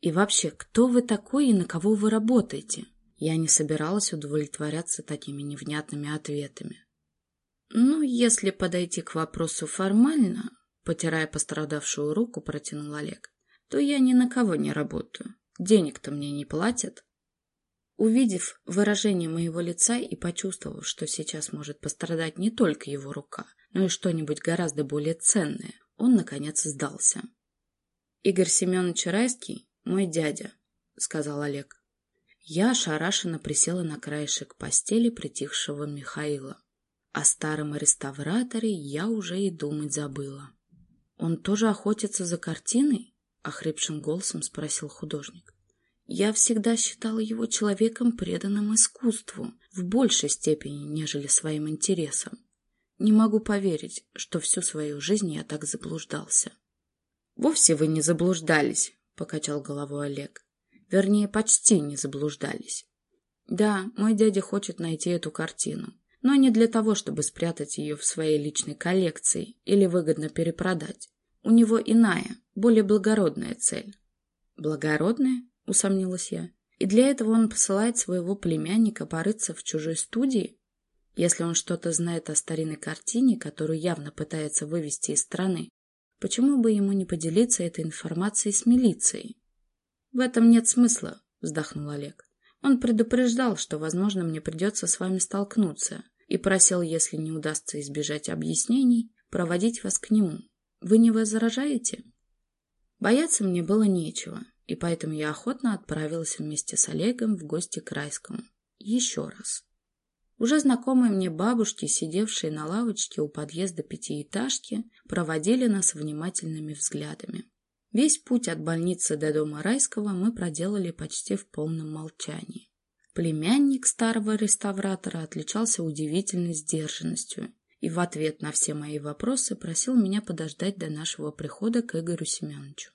И вообще, кто вы такой и на кого вы работаете? Я не собиралась удовлетворяться такими невнятными ответами. Ну, если подойти к вопросу формально, потирая пострадавшую руку, протянул Олег, то я ни на кого не работаю. Денег-то мне не платят. Увидев выражение моего лица и почувствовав, что сейчас может пострадать не только его рука, но и что-нибудь гораздо более ценное, он, наконец, сдался. «Игорь Семенович Райский — мой дядя», — сказал Олег. Я ошарашенно присела на краешек постели притихшего Михаила. О старом реставраторе я уже и думать забыла. «Он тоже охотится за картиной?» — охрипшим голосом спросил художник. «Я всегда считала его человеком, преданным искусству, в большей степени, нежели своим интересам. Не могу поверить, что всю свою жизнь я так заблуждался». «Вовсе вы не заблуждались», — покачал головой Олег. «Вернее, почти не заблуждались. Да, мой дядя хочет найти эту картину но не для того, чтобы спрятать ее в своей личной коллекции или выгодно перепродать. У него иная, более благородная цель. «Благородная?» — усомнилась я. «И для этого он посылает своего племянника порыться в чужой студии? Если он что-то знает о старинной картине, которую явно пытается вывести из страны, почему бы ему не поделиться этой информацией с милицией?» «В этом нет смысла», — вздохнул Олег. «Он предупреждал, что, возможно, мне придется с вами столкнуться, и просил, если не удастся избежать объяснений, проводить вас к нему. Вы не возражаете? Бояться мне было нечего, и поэтому я охотно отправилась вместе с Олегом в гости к Райскому. Еще раз. Уже знакомые мне бабушки, сидевшие на лавочке у подъезда пятиэтажки, проводили нас внимательными взглядами. Весь путь от больницы до дома Райского мы проделали почти в полном молчании. Племянник старого реставратора отличался удивительной сдержанностью и в ответ на все мои вопросы просил меня подождать до нашего прихода к Игорю Семеновичу.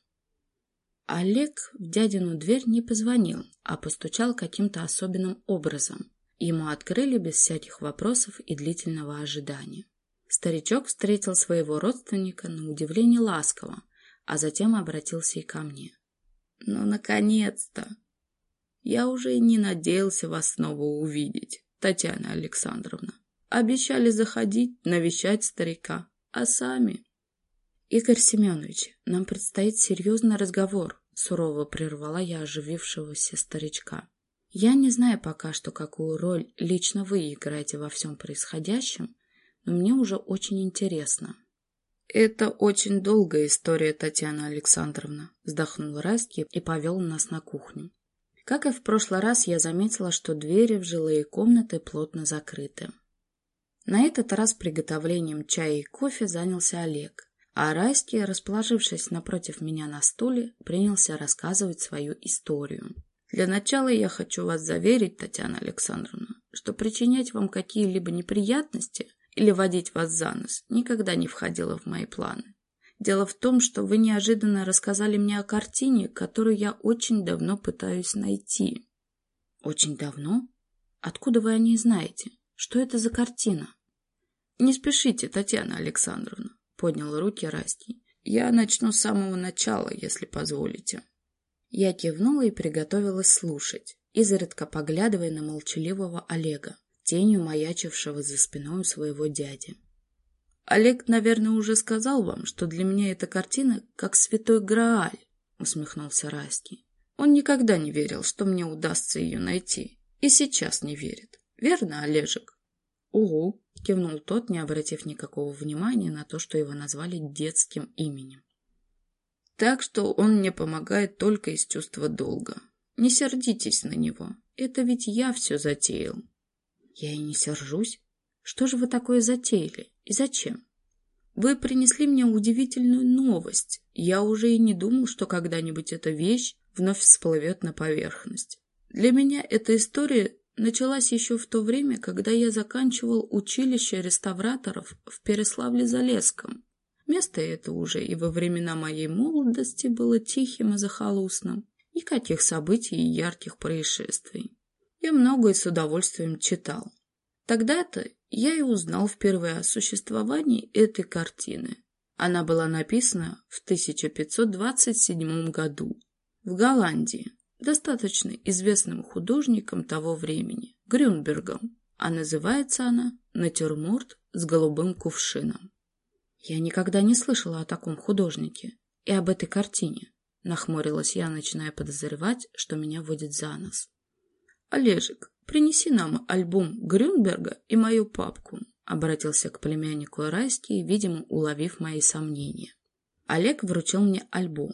Олег в дядину дверь не позвонил, а постучал каким-то особенным образом. Ему открыли без всяких вопросов и длительного ожидания. Старичок встретил своего родственника на удивление ласково, а затем обратился и ко мне. «Ну, наконец-то! Я уже не надеялся вас снова увидеть, Татьяна Александровна. Обещали заходить, навещать старика, а сами... Игорь Семенович, нам предстоит серьезный разговор, сурово прервала я оживившегося старичка. Я не знаю пока что, какую роль лично вы играете во всем происходящем, но мне уже очень интересно. «Это очень долгая история, Татьяна Александровна», — вздохнул Райский и повел нас на кухню. Как и в прошлый раз, я заметила, что двери в жилые комнаты плотно закрыты. На этот раз приготовлением чая и кофе занялся Олег, а Райский, расположившись напротив меня на стуле, принялся рассказывать свою историю. «Для начала я хочу вас заверить, Татьяна Александровна, что причинять вам какие-либо неприятности или водить вас за нос никогда не входило в мои планы. Дело в том, что вы неожиданно рассказали мне о картине, которую я очень давно пытаюсь найти. Очень давно? Откуда вы о ней знаете? Что это за картина? Не спешите, Татьяна Александровна, поднял руки Растий. Я начну с самого начала, если позволите. Я кивнула и приготовилась слушать, изредка поглядывая на молчаливого Олега, тенью маячившего за спиной своего дяди. Олег, наверное, уже сказал вам, что для меня эта картина как святой Грааль, усмехнулся Райский. Он никогда не верил, что мне удастся ее найти. И сейчас не верит. Верно, Олежек? Угу, кивнул тот, не обратив никакого внимания на то, что его назвали детским именем. Так что он мне помогает только из чувства долга. Не сердитесь на него. Это ведь я все затеял. Я и не сержусь. Что же вы такое затеяли? И зачем? Вы принесли мне удивительную новость. Я уже и не думал, что когда-нибудь эта вещь вновь всплывет на поверхность. Для меня эта история началась еще в то время, когда я заканчивал училище реставраторов в Переславле-Залесском. Место это уже и во времена моей молодости было тихим и захолустным. Никаких событий и ярких происшествий. Я многое с удовольствием читал. Тогда-то я и узнал впервые о существовании этой картины. Она была написана в 1527 году в Голландии, достаточно известным художником того времени, Грюнбергом, а называется она «Натюрморт с голубым кувшином». Я никогда не слышала о таком художнике и об этой картине. Нахмурилась я, начиная подозревать, что меня водит за нос. «Олежек, принеси нам альбом Грюнберга и мою папку», обратился к племяннику Райский, видимо, уловив мои сомнения. Олег вручил мне альбом.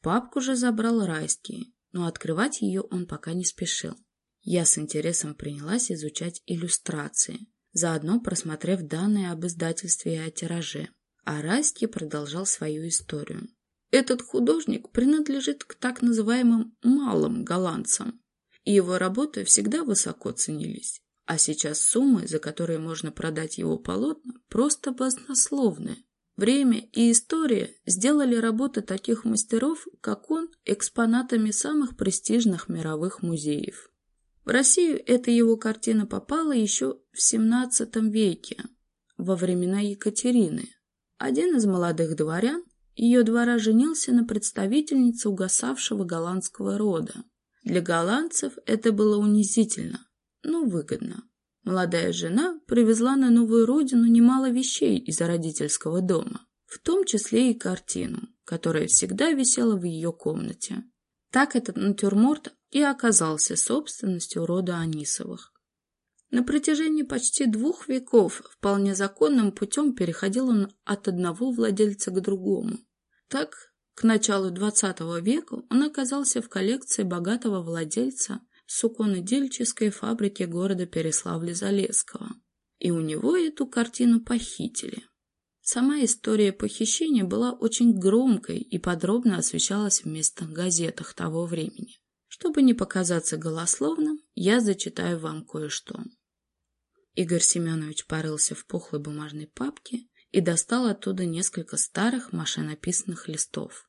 Папку же забрал Райский, но открывать ее он пока не спешил. Я с интересом принялась изучать иллюстрации, заодно просмотрев данные об издательстве и о тираже. А Райский продолжал свою историю. Этот художник принадлежит к так называемым «малым голландцам», и его работы всегда высоко ценились. А сейчас суммы, за которые можно продать его полотна, просто баснословные. Время и история сделали работы таких мастеров, как он, экспонатами самых престижных мировых музеев. В Россию эта его картина попала еще в XVII веке, во времена Екатерины. Один из молодых дворян ее двора женился на представительнице угасавшего голландского рода. Для голландцев это было унизительно, но выгодно. Молодая жена привезла на новую родину немало вещей из родительского дома, в том числе и картину, которая всегда висела в ее комнате. Так этот натюрморт и оказался собственностью рода Анисовых. На протяжении почти двух веков вполне законным путем переходил он от одного владельца к другому. Так, к началу XX века он оказался в коллекции богатого владельца суконодельческой фабрики города Переславля-Залесского. И у него эту картину похитили. Сама история похищения была очень громкой и подробно освещалась в местных газетах того времени. Чтобы не показаться голословным, я зачитаю вам кое-что. Игорь Семенович порылся в пухлой бумажной папке и достал оттуда несколько старых машинописных листов.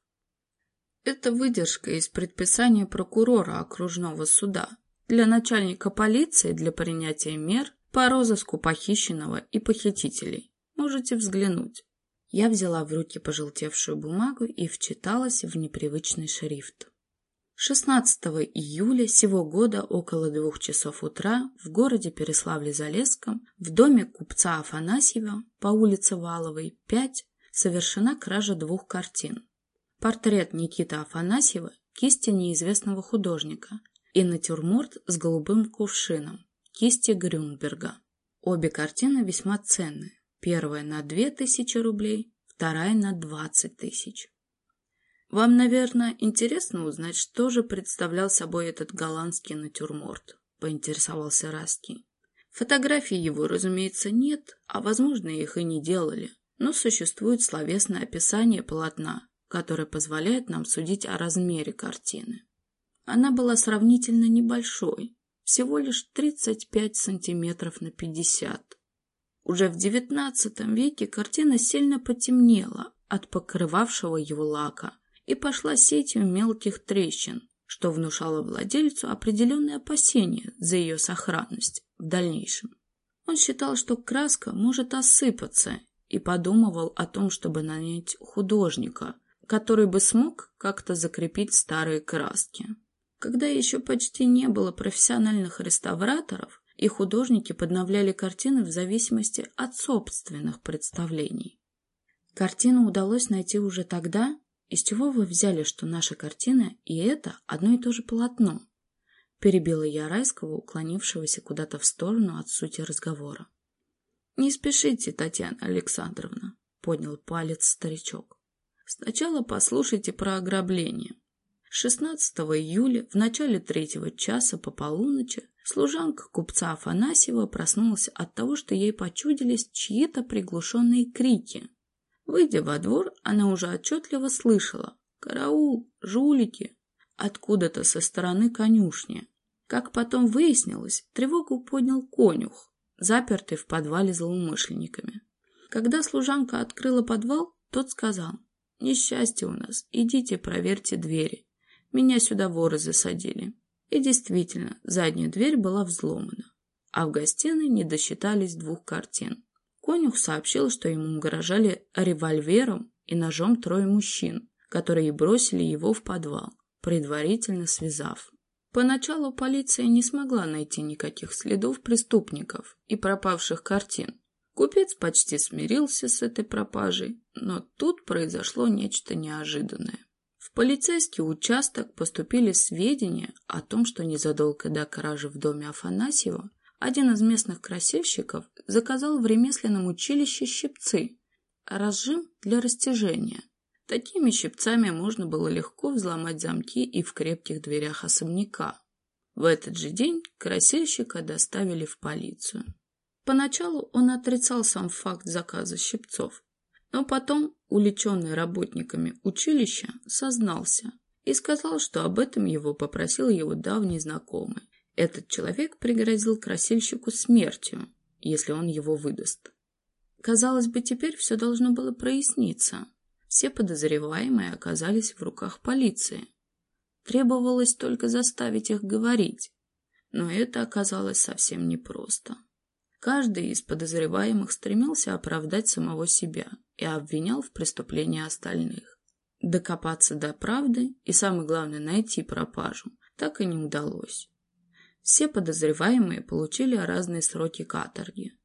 Это выдержка из предписания прокурора окружного суда для начальника полиции для принятия мер по розыску похищенного и похитителей. Можете взглянуть. Я взяла в руки пожелтевшую бумагу и вчиталась в непривычный шрифт. 16 июля сего года около двух часов утра в городе Переславле-Залесском в доме купца Афанасьева по улице Валовой, 5, совершена кража двух картин. Портрет Никиты Афанасьева кисти неизвестного художника и натюрморт с голубым кувшином кисти Грюнберга. Обе картины весьма ценны. Первая на 2000 рублей, вторая на 20 тысяч. Вам, наверное, интересно узнать, что же представлял собой этот голландский натюрморт, поинтересовался Раский. Фотографий его, разумеется, нет, а, возможно, их и не делали, но существует словесное описание полотна, которое позволяет нам судить о размере картины. Она была сравнительно небольшой, всего лишь 35 сантиметров на 50. Уже в XIX веке картина сильно потемнела от покрывавшего его лака, и пошла сетью мелких трещин, что внушало владельцу определенные опасения за ее сохранность в дальнейшем. Он считал, что краска может осыпаться, и подумывал о том, чтобы нанять художника, который бы смог как-то закрепить старые краски. Когда еще почти не было профессиональных реставраторов, и художники подновляли картины в зависимости от собственных представлений. Картину удалось найти уже тогда, из чего вы взяли, что наша картина и это одно и то же полотно? Перебила я Райского, уклонившегося куда-то в сторону от сути разговора. «Не спешите, Татьяна Александровна», — поднял палец старичок. «Сначала послушайте про ограбление. 16 июля в начале третьего часа по полуночи служанка купца Афанасьева проснулась от того, что ей почудились чьи-то приглушенные крики. Выйдя во двор, она уже отчетливо слышала «Караул! Жулики!» откуда-то со стороны конюшни. Как потом выяснилось, тревогу поднял конюх, запертый в подвале злоумышленниками. Когда служанка открыла подвал, тот сказал, «Несчастье у нас, идите проверьте двери. Меня сюда воры засадили». И действительно, задняя дверь была взломана, а в гостиной не досчитались двух картин. Конюх сообщил, что ему угрожали револьвером и ножом трое мужчин, которые бросили его в подвал предварительно связав. Поначалу полиция не смогла найти никаких следов преступников и пропавших картин. Купец почти смирился с этой пропажей, но тут произошло нечто неожиданное. В полицейский участок поступили сведения о том, что незадолго до кражи в доме Афанасьева один из местных красильщиков заказал в ремесленном училище щипцы, разжим для растяжения, Такими щипцами можно было легко взломать замки и в крепких дверях особняка. В этот же день красильщика доставили в полицию. Поначалу он отрицал сам факт заказа щипцов, но потом, уличенный работниками училища, сознался и сказал, что об этом его попросил его давний знакомый. Этот человек пригрозил красильщику смертью, если он его выдаст. Казалось бы, теперь все должно было проясниться. Все подозреваемые оказались в руках полиции. Требовалось только заставить их говорить, но это оказалось совсем непросто. Каждый из подозреваемых стремился оправдать самого себя и обвинял в преступлении остальных. Докопаться до правды и, самое главное, найти пропажу так и не удалось. Все подозреваемые получили разные сроки каторги,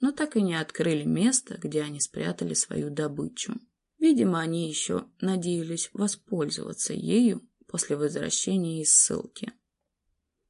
но так и не открыли место, где они спрятали свою добычу. Видимо, они еще надеялись воспользоваться ею после возвращения из ссылки.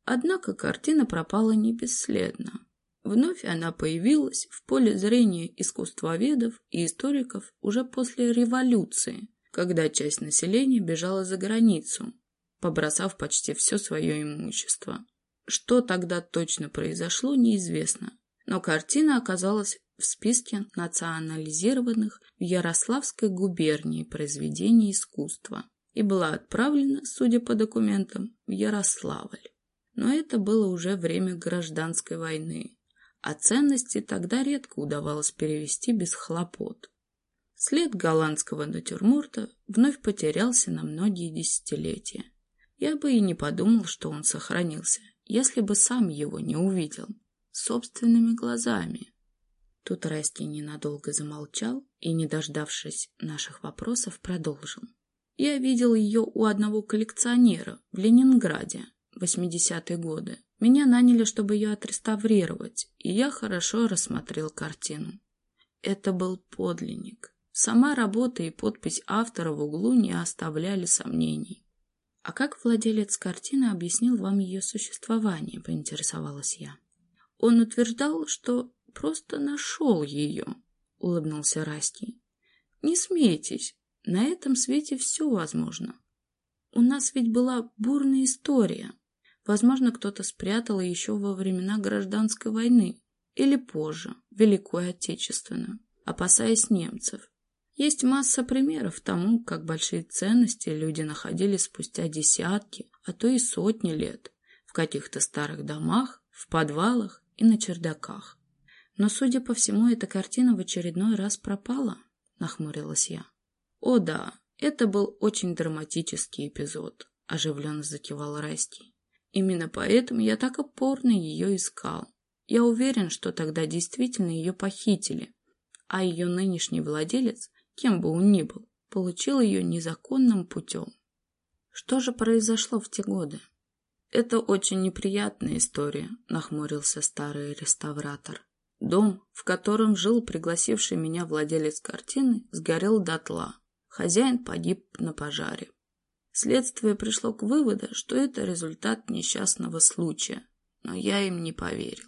Однако картина пропала не бесследно. Вновь она появилась в поле зрения искусствоведов и историков уже после революции, когда часть населения бежала за границу, побросав почти все свое имущество. Что тогда точно произошло, неизвестно, но картина оказалась в списке национализированных в Ярославской губернии произведений искусства и была отправлена, судя по документам, в Ярославль. Но это было уже время гражданской войны, а ценности тогда редко удавалось перевести без хлопот. След голландского натюрморта вновь потерялся на многие десятилетия. Я бы и не подумал, что он сохранился, если бы сам его не увидел собственными глазами. Тут Райский ненадолго замолчал и, не дождавшись наших вопросов, продолжил. Я видел ее у одного коллекционера в Ленинграде, 80-е годы. Меня наняли, чтобы ее отреставрировать, и я хорошо рассмотрел картину. Это был подлинник. Сама работа и подпись автора в углу не оставляли сомнений. «А как владелец картины объяснил вам ее существование?» – поинтересовалась я. Он утверждал, что просто нашел ее, — улыбнулся Райский. Не смейтесь, на этом свете все возможно. У нас ведь была бурная история. Возможно, кто-то спрятал еще во времена гражданской войны или позже, Великой Отечественную, опасаясь немцев. Есть масса примеров тому, как большие ценности люди находили спустя десятки, а то и сотни лет в каких-то старых домах, в подвалах и на чердаках. Но, судя по всему, эта картина в очередной раз пропала, нахмурилась я. О да, это был очень драматический эпизод, оживленно закивал Райский. Именно поэтому я так упорно ее искал. Я уверен, что тогда действительно ее похитили, а ее нынешний владелец, кем бы он ни был, получил ее незаконным путем. Что же произошло в те годы? Это очень неприятная история, нахмурился старый реставратор. Дом, в котором жил пригласивший меня владелец картины, сгорел дотла. Хозяин погиб на пожаре. Следствие пришло к выводу, что это результат несчастного случая, но я им не поверил.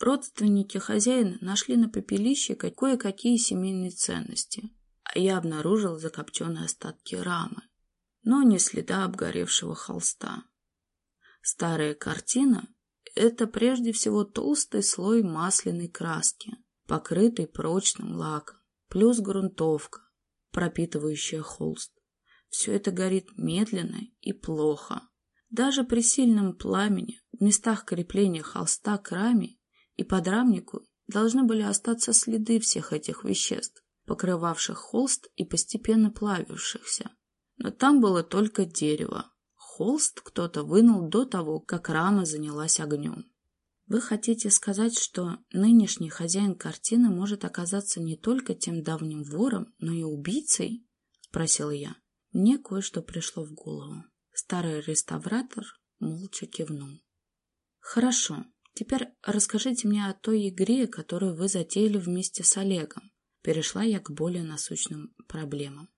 Родственники хозяина нашли на пепелище кое-какие семейные ценности, а я обнаружил закопченные остатки рамы, но не следа обгоревшего холста. Старая картина — это прежде всего толстый слой масляной краски, покрытый прочным лаком, плюс грунтовка, пропитывающая холст. Все это горит медленно и плохо. Даже при сильном пламени в местах крепления холста к раме и подрамнику должны были остаться следы всех этих веществ, покрывавших холст и постепенно плавившихся. Но там было только дерево. Холст кто-то вынул до того, как рама занялась огнем. Вы хотите сказать, что нынешний хозяин картины может оказаться не только тем давним вором, но и убийцей? Спросила я. Мне кое-что пришло в голову. Старый реставратор молча кивнул. Хорошо, теперь расскажите мне о той игре, которую вы затеяли вместе с Олегом. Перешла я к более насущным проблемам.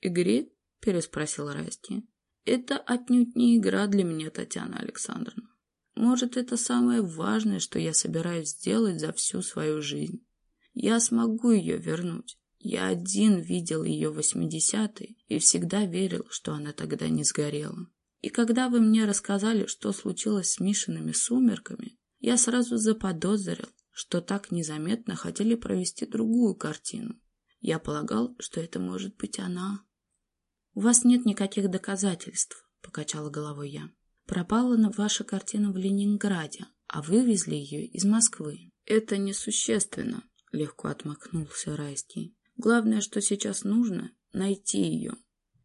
«Игре?» – переспросил Расти. «Это отнюдь не игра для меня, Татьяна Александровна. Может, это самое важное, что я собираюсь сделать за всю свою жизнь. Я смогу ее вернуть. Я один видел ее в 80-е и всегда верил, что она тогда не сгорела. И когда вы мне рассказали, что случилось с Мишиными сумерками, я сразу заподозрил, что так незаметно хотели провести другую картину. Я полагал, что это может быть она. «У вас нет никаких доказательств», — покачала головой я. «Пропала ваша картина в Ленинграде, а вывезли ее из Москвы». «Это несущественно», — легко отмахнулся Райский. Главное, что сейчас нужно — найти ее.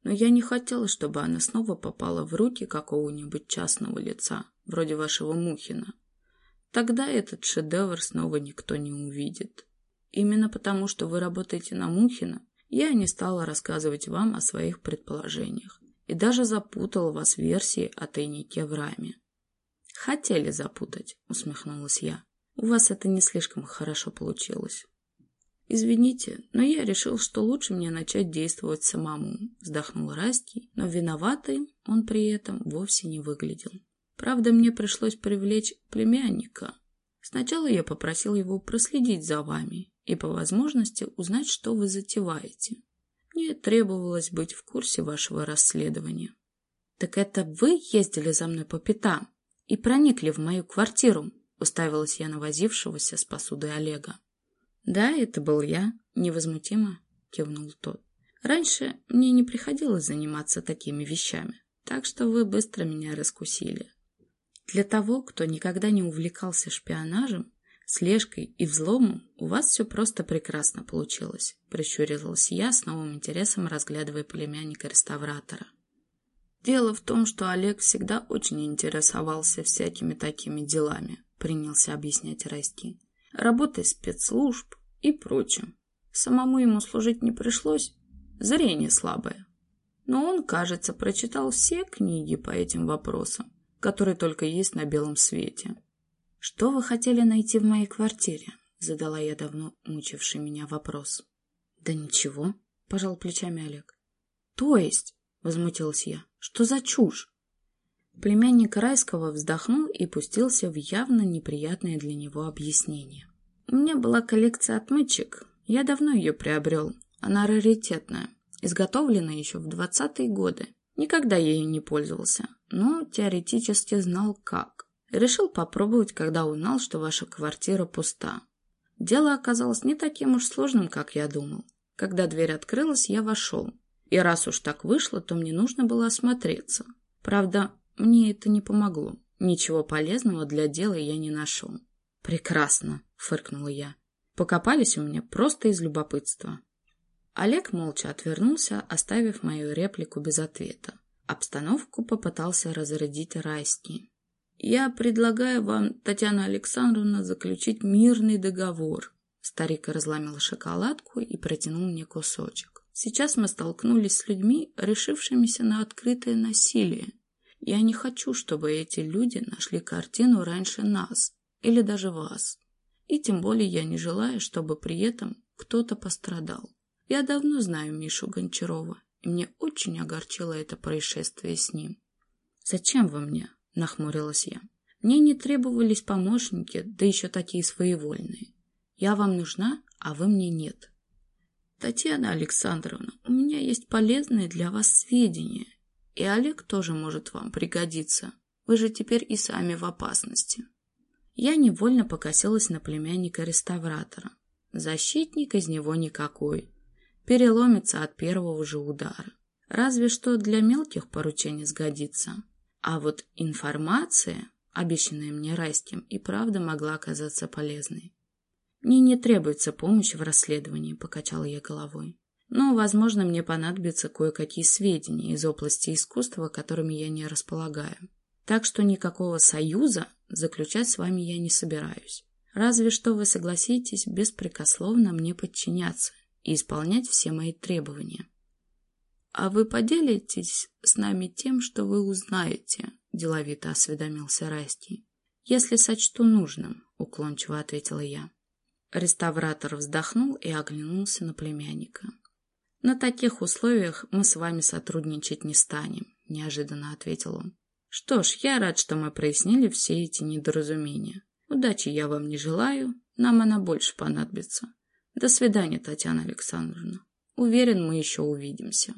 Но я не хотела, чтобы она снова попала в руки какого-нибудь частного лица, вроде вашего Мухина. Тогда этот шедевр снова никто не увидит. Именно потому, что вы работаете на Мухина, я не стала рассказывать вам о своих предположениях и даже запутала вас в версии о тайнике в раме. «Хотели запутать», — усмехнулась я. «У вас это не слишком хорошо получилось». «Извините, но я решил, что лучше мне начать действовать самому», — вздохнул Расти, но виноватым он при этом вовсе не выглядел. Правда, мне пришлось привлечь племянника. Сначала я попросил его проследить за вами и, по возможности, узнать, что вы затеваете. Мне требовалось быть в курсе вашего расследования. «Так это вы ездили за мной по пятам и проникли в мою квартиру?» — уставилась я на возившегося с посудой Олега. «Да, это был я», — невозмутимо кивнул тот. «Раньше мне не приходилось заниматься такими вещами, так что вы быстро меня раскусили. Для того, кто никогда не увлекался шпионажем, слежкой и взломом, у вас все просто прекрасно получилось», — прищурилась я с новым интересом, разглядывая племянника реставратора. «Дело в том, что Олег всегда очень интересовался всякими такими делами», — принялся объяснять Расти работой спецслужб и прочим. Самому ему служить не пришлось, зрение слабое. Но он, кажется, прочитал все книги по этим вопросам, которые только есть на белом свете. «Что вы хотели найти в моей квартире?» — задала я давно мучивший меня вопрос. «Да ничего», — пожал плечами Олег. «То есть?» — возмутилась я. «Что за чушь?» Племянник Райского вздохнул и пустился в явно неприятное для него объяснение. «У меня была коллекция отмычек. Я давно ее приобрел. Она раритетная, изготовлена еще в двадцатые годы. Никогда ею не пользовался, но теоретически знал как. Решил попробовать, когда узнал, что ваша квартира пуста. Дело оказалось не таким уж сложным, как я думал. Когда дверь открылась, я вошел. И раз уж так вышло, то мне нужно было осмотреться. Правда, мне это не помогло. Ничего полезного для дела я не нашел. «Прекрасно», — фыркнула я. «Покопались у меня просто из любопытства». Олег молча отвернулся, оставив мою реплику без ответа. Обстановку попытался разрядить Райский. «Я предлагаю вам, Татьяна Александровна, заключить мирный договор». Старик разломил шоколадку и протянул мне кусочек. «Сейчас мы столкнулись с людьми, решившимися на открытое насилие. Я не хочу, чтобы эти люди нашли картину раньше нас или даже вас. И тем более я не желаю, чтобы при этом кто-то пострадал. Я давно знаю Мишу Гончарова и мне очень огорчило это происшествие с ним. «Зачем вы мне?» — нахмурилась я. «Мне не требовались помощники, да еще такие своевольные. Я вам нужна, а вы мне нет». «Татьяна Александровна, у меня есть полезные для вас сведения, и Олег тоже может вам пригодиться. Вы же теперь и сами в опасности». Я невольно покосилась на племянника реставратора. Защитник из него никакой. Переломится от первого же удара. Разве что для мелких поручений сгодится. А вот информация, обещанная мне Райским, и правда могла оказаться полезной. «Мне не требуется помощь в расследовании», — покачала я головой. «Но, возможно, мне понадобятся кое-какие сведения из области искусства, которыми я не располагаю. Так что никакого союза заключать с вами я не собираюсь. Разве что вы согласитесь беспрекословно мне подчиняться и исполнять все мои требования. — А вы поделитесь с нами тем, что вы узнаете? — деловито осведомился Райский. — Если сочту нужным, — уклончиво ответила я. Реставратор вздохнул и оглянулся на племянника. — На таких условиях мы с вами сотрудничать не станем, — неожиданно ответил он. Что ж, я рад, что мы прояснили все эти недоразумения. Удачи я вам не желаю, нам она больше понадобится. До свидания, Татьяна Александровна. Уверен, мы еще увидимся.